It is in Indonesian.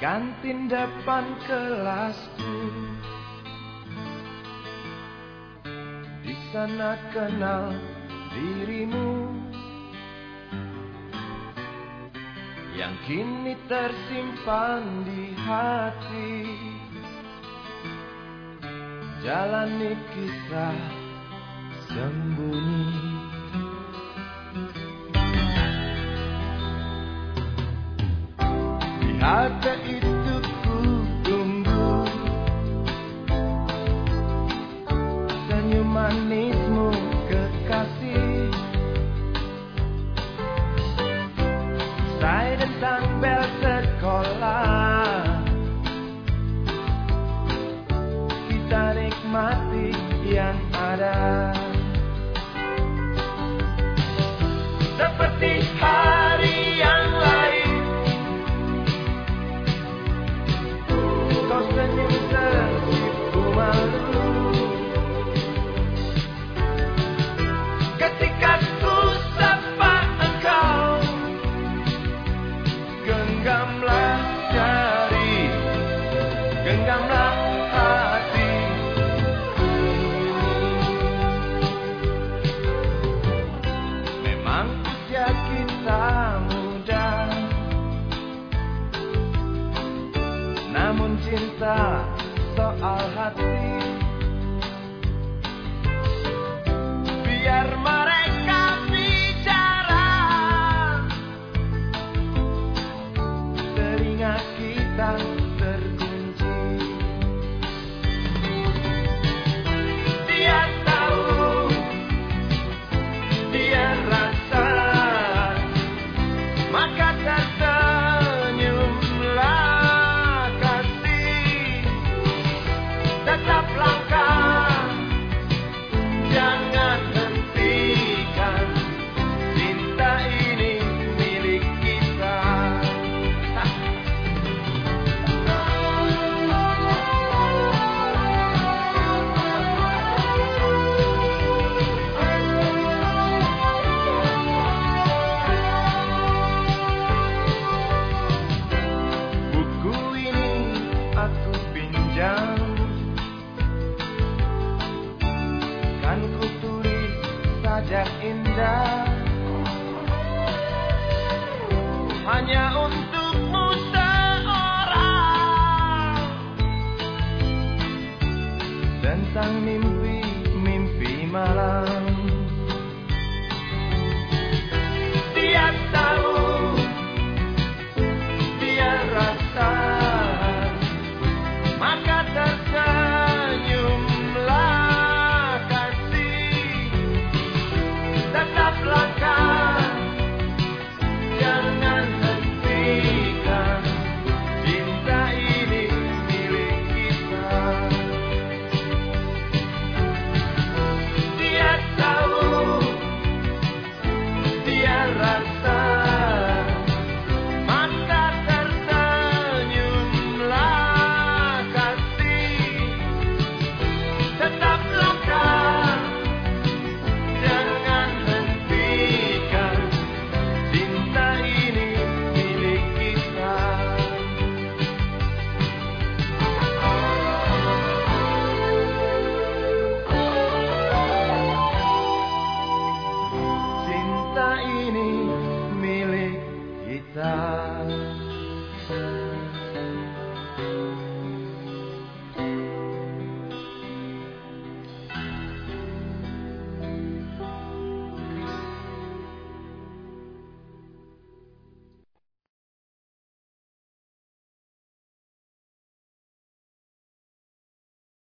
kantin depan kelasku. Di sana kenal dirimu. Yang kini tersimpan di hati. Jalani kisah sembunyi Halte itu ku tunggu Senyum kekasih. Saya tentang bel sekolah. Kita nikmati yang ada Namun cinta soal hati. Biar mereka bicara. Telinga kita terkunci. Dia tahu. Dia rasa. Maka Kan ku tulis sajak indah. Hanya untukmu seorang. Tentang mimpi-mimpi malam Let's go.